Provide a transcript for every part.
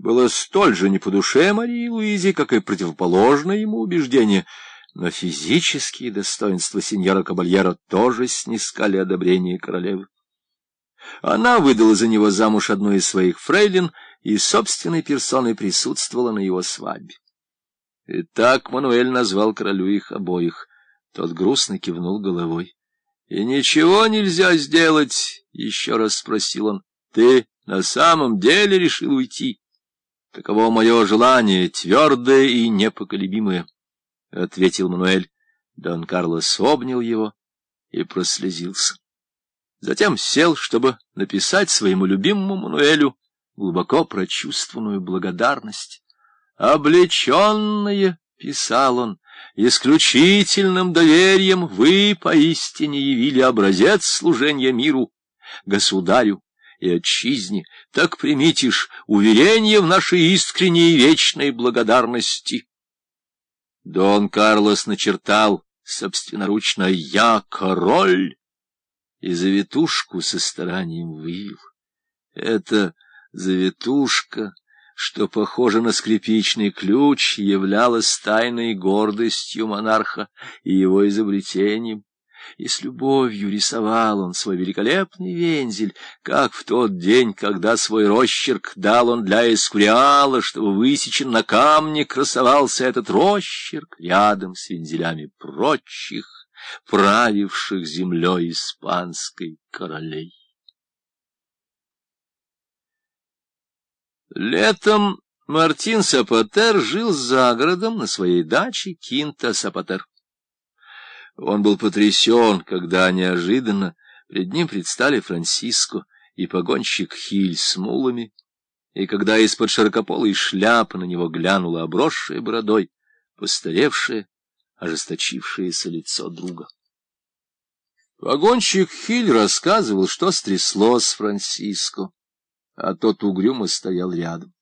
было столь же не по душе Марии Луизе, как и противоположное ему убеждение, но физические достоинства сеньора Кабальера тоже снискали одобрение королевы. Она выдала за него замуж одну из своих фрейлин и собственной персоной присутствовала на его свадьбе. И так Мануэль назвал королю их обоих. Тот грустно кивнул головой. — И ничего нельзя сделать, — еще раз спросил он. — Ты на самом деле решил уйти? — Таково мое желание, твердое и непоколебимое, — ответил Мануэль. Дон Карлос обнял его и прослезился. Затем сел, чтобы написать своему любимому Мануэлю глубоко прочувствованную благодарность. «Облеченные», — писал он, — «исключительным доверием вы поистине явили образец служения миру, государю и отчизне, так примите ж уверение в нашей искренней и вечной благодарности». Дон Карлос начертал собственноручно «Я король» и завитушку со старанием вывел. Это завитушка что, похоже на скрипичный ключ, являлось тайной гордостью монарха и его изобретением. И с любовью рисовал он свой великолепный вензель, как в тот день, когда свой росчерк дал он для эскуриала, чтобы высечен на камне красовался этот росчерк рядом с вензелями прочих, правивших землей испанской королей. Летом Мартин Сапатер жил за городом на своей даче Кинта Сапатер. Он был потрясен, когда неожиданно пред ним предстали Франциско и погонщик Хиль с мулами, и когда из-под широкополой шляпы на него глянуло обросшее бородой, постаревшее, ожесточившееся лицо друга. Погонщик Хиль рассказывал, что стряслось с Франциско а тот угрюмо стоял рядом.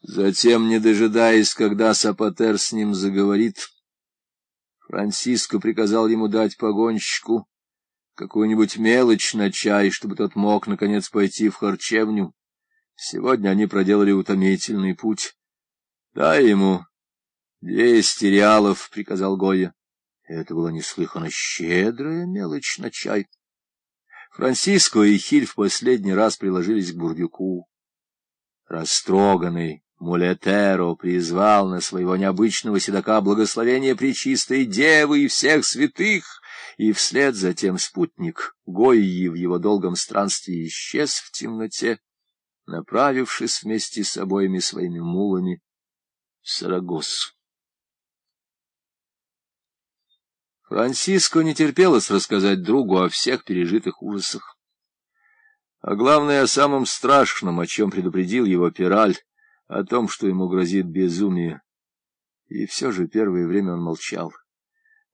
Затем, не дожидаясь, когда Сапатер с ним заговорит, Франциско приказал ему дать погонщику какую-нибудь мелочь на чай, чтобы тот мог, наконец, пойти в харчевню. Сегодня они проделали утомительный путь. — Дай ему двести реалов, — приказал Гойя. Это была неслыханно щедрая мелочь на чай. Франциско и Хиль в последний раз приложились к бурдюку. Растроганный Мулетеро призвал на своего необычного седока благословение Пречистой Девы и всех святых, и вслед за тем спутник Гойи в его долгом странстве исчез в темноте, направившись вместе с обоими своими мулами в Сарагоссу. Франциско не терпелось рассказать другу о всех пережитых ужасах. А главное, о самом страшном, о чем предупредил его Пираль, о том, что ему грозит безумие. И все же первое время он молчал.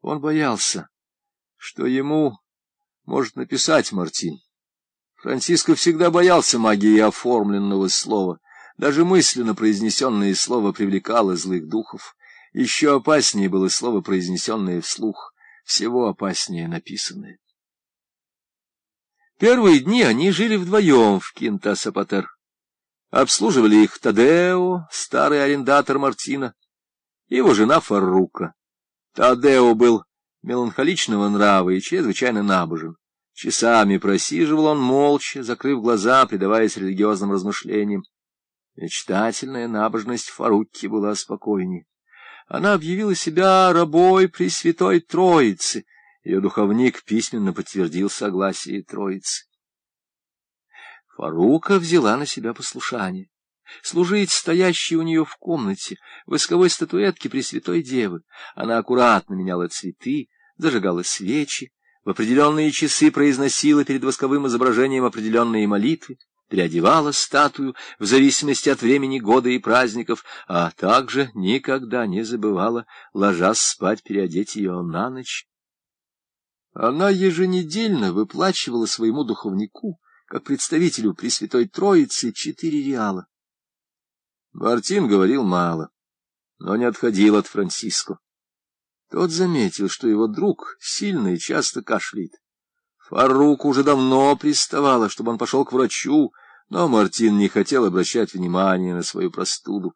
Он боялся, что ему может написать Мартин. Франциско всегда боялся магии оформленного слова. Даже мысленно произнесенное слово привлекало злых духов. Еще опаснее было слово, произнесенное вслух всего опаснее написанное. Первые дни они жили вдвоем в Кинта-Сапатер. Обслуживали их Тадео, старый арендатор Мартина, и его жена Фаррука. Тадео был меланхоличного нрава и чрезвычайно набожен. Часами просиживал он молча, закрыв глаза, предаваясь религиозным размышлениям. Мечтательная набожность Фарукки была спокойнее. Она объявила себя рабой Пресвятой Троицы. Ее духовник письменно подтвердил согласие Троицы. Фарука взяла на себя послушание. Служить стоящей у нее в комнате восковой статуэтке Пресвятой Девы. Она аккуратно меняла цветы, зажигала свечи, в определенные часы произносила перед восковым изображением определенные молитвы переодевала статую в зависимости от времени года и праздников, а также никогда не забывала, ложась спать, переодеть ее на ночь. Она еженедельно выплачивала своему духовнику, как представителю Пресвятой Троицы, четыре реала. Мартин говорил мало, но не отходил от Франциско. Тот заметил, что его друг сильно и часто кашляет. Фарук уже давно приставала, чтобы он пошел к врачу, Но Мартин не хотел обращать внимания на свою простуду.